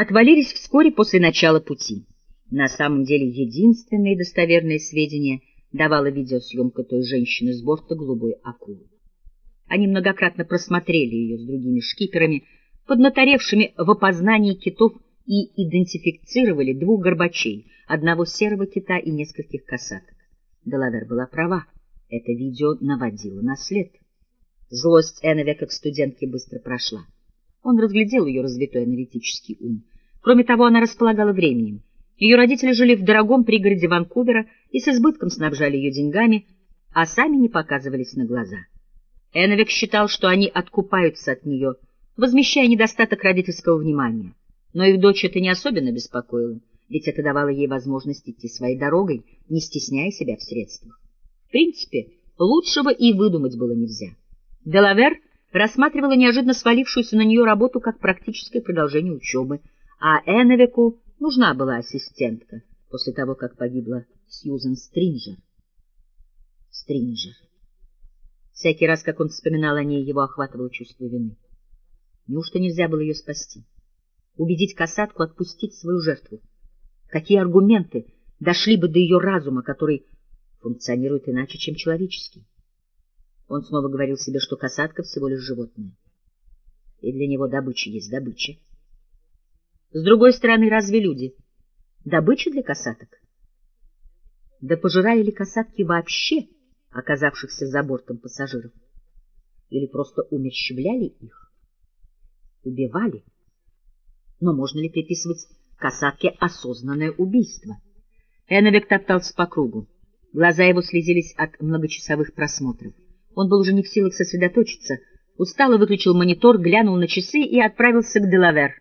отвалились вскоре после начала пути. На самом деле единственные достоверные сведения давала видеосъемка той женщины с борта голубой акулы. Они многократно просмотрели ее с другими шкиперами, поднаторевшими в опознании китов и идентифицировали двух горбачей, одного серого кита и нескольких касаток. Делавер была права. Это видео наводило на след. Злость Эннве как студентки быстро прошла. Он разглядел ее развитой аналитический ум. Кроме того, она располагала временем. Ее родители жили в дорогом пригороде Ванкувера и с избытком снабжали ее деньгами, а сами не показывались на глаза. Эннвек считал, что они откупаются от нее, возмещая недостаток родительского внимания. Но их дочь это не особенно беспокоило, ведь это давало ей возможность идти своей дорогой, не стесняя себя в средствах. В принципе, лучшего и выдумать было нельзя. Делавер рассматривала неожиданно свалившуюся на нее работу как практическое продолжение учебы, а Эннвеку нужна была ассистентка после того, как погибла Сьюзен Стринджер. Стринджер. Всякий раз, как он вспоминал о ней, его охватывало чувство вины. Неужто нельзя было ее спасти? Убедить касатку отпустить свою жертву? Какие аргументы дошли бы до ее разума, который функционирует иначе, чем человеческий? Он снова говорил себе, что касатка всего лишь животное. И для него добыча есть добыча. С другой стороны, разве люди добыча для касаток? Да пожирали ли касатки вообще оказавшихся за бортом пассажиров? Или просто умерщвляли их? Убивали? Но можно ли приписывать касатке осознанное убийство? Эновик топтался по кругу. Глаза его слезились от многочасовых просмотров. Он был уже не в силах сосредоточиться. Устало выключил монитор, глянул на часы и отправился к Делавер.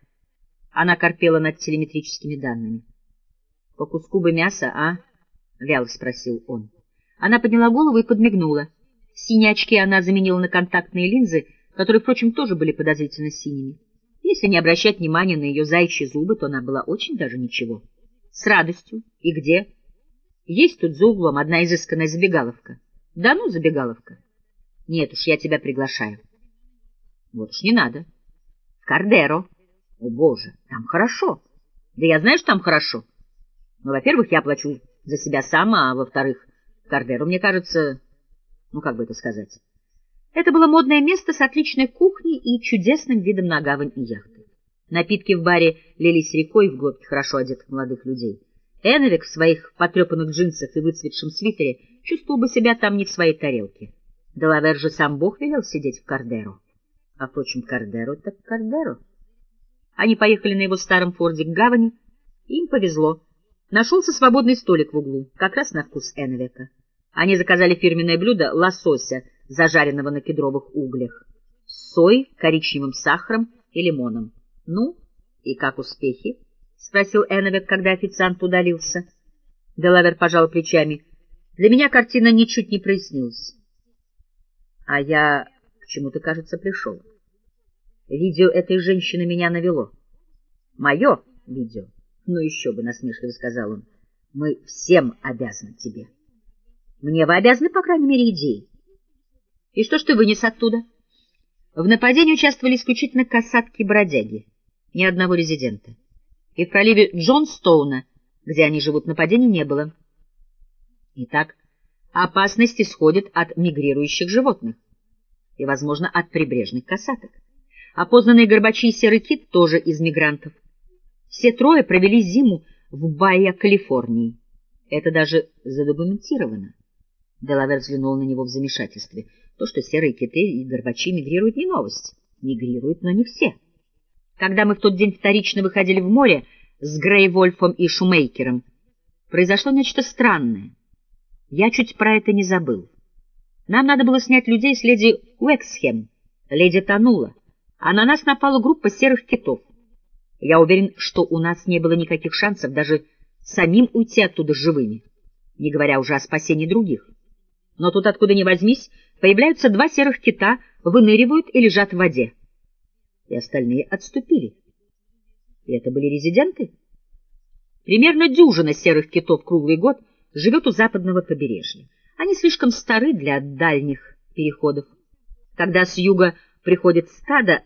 Она корпела над телеметрическими данными. — По куску бы мяса, а? — вяло спросил он. Она подняла голову и подмигнула. Синие очки она заменила на контактные линзы, которые, впрочем, тоже были подозрительно синими. Если не обращать внимания на ее заячьи зубы, то она была очень даже ничего. — С радостью. И где? — Есть тут за углом одна изысканная забегаловка. — Да ну, забегаловка. — Нет уж, я тебя приглашаю. — Вот уж не надо. — Кардеро. — о, Боже, там хорошо. Да я знаю, что там хорошо. Но, во-первых, я плачу за себя сама, а во-вторых, Кардеру, мне кажется, ну, как бы это сказать. Это было модное место с отличной кухней и чудесным видом на гавань и яхты. Напитки в баре лились рекой в глотке хорошо одетых молодых людей. Эновик в своих потрепанных джинсах и выцветшем свитере чувствовал бы себя там не в своей тарелке. Делавер же сам Бог велел сидеть в Кардеру. А, впрочем, Кардеру так Кардеру. Они поехали на его старом форде к гавани, им повезло. Нашелся свободный столик в углу, как раз на вкус Энвека. Они заказали фирменное блюдо лосося, зажаренного на кедровых углях, с сой, коричневым сахаром и лимоном. — Ну, и как успехи? — спросил Энвек, когда официант удалился. Делавер пожал плечами. — Для меня картина ничуть не прояснилась. — А я к чему-то, кажется, пришел. — Видео этой женщины меня навело. Мое видео. Ну еще бы, насмешливо сказал он. Мы всем обязаны тебе. Мне вы обязаны, по крайней мере, идеей. И что ж ты вынес оттуда? В нападении участвовали исключительно касатки-бродяги, ни одного резидента. И в проливе Джонстоуна, где они живут, нападений не было. Итак, опасность исходит от мигрирующих животных и, возможно, от прибрежных касаток. Опознанные Горбачи и Серый Кит тоже из мигрантов. Все трое провели зиму в Байя, Калифорнии. Это даже задокументировано. Делавер взглянул на него в замешательстве. То, что серые киты и горбачи мигрируют, не новость. Мигрируют, но не все. Когда мы в тот день вторично выходили в море с Грейвольфом и Шумейкером, произошло нечто странное. Я чуть про это не забыл. Нам надо было снять людей с леди Уэксхем. Леди тонула а на нас напала группа серых китов. Я уверен, что у нас не было никаких шансов даже самим уйти оттуда живыми, не говоря уже о спасении других. Но тут откуда ни возьмись, появляются два серых кита, выныривают и лежат в воде. И остальные отступили. И это были резиденты? Примерно дюжина серых китов круглый год живет у западного побережья. Они слишком стары для дальних переходов. Когда с юга приходит стадо,